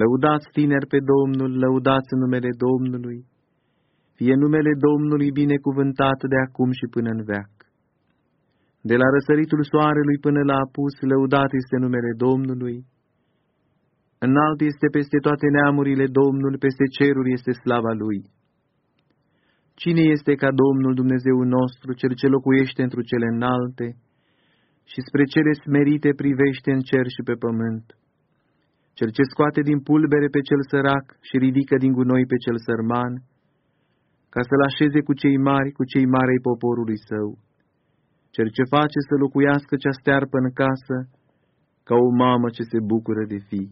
Lăudați tineri pe Domnul, lăudați numele Domnului, fie numele Domnului binecuvântat de acum și până în veac. De la răsăritul soarelui până la apus, lăudat este numele Domnului. Înalt este peste toate neamurile Domnul, peste ceruri este slava Lui. Cine este ca Domnul Dumnezeu nostru, Cel ce locuiește într cele înalte și spre cele smerite privește în cer și pe pământ? Cel ce scoate din pulbere pe cel sărac și ridică din gunoi pe cel sărman, ca să-l așeze cu cei mari, cu cei mari ai poporului său. Cel ce face să locuiască cea stearpă în casă, ca o mamă ce se bucură de fii.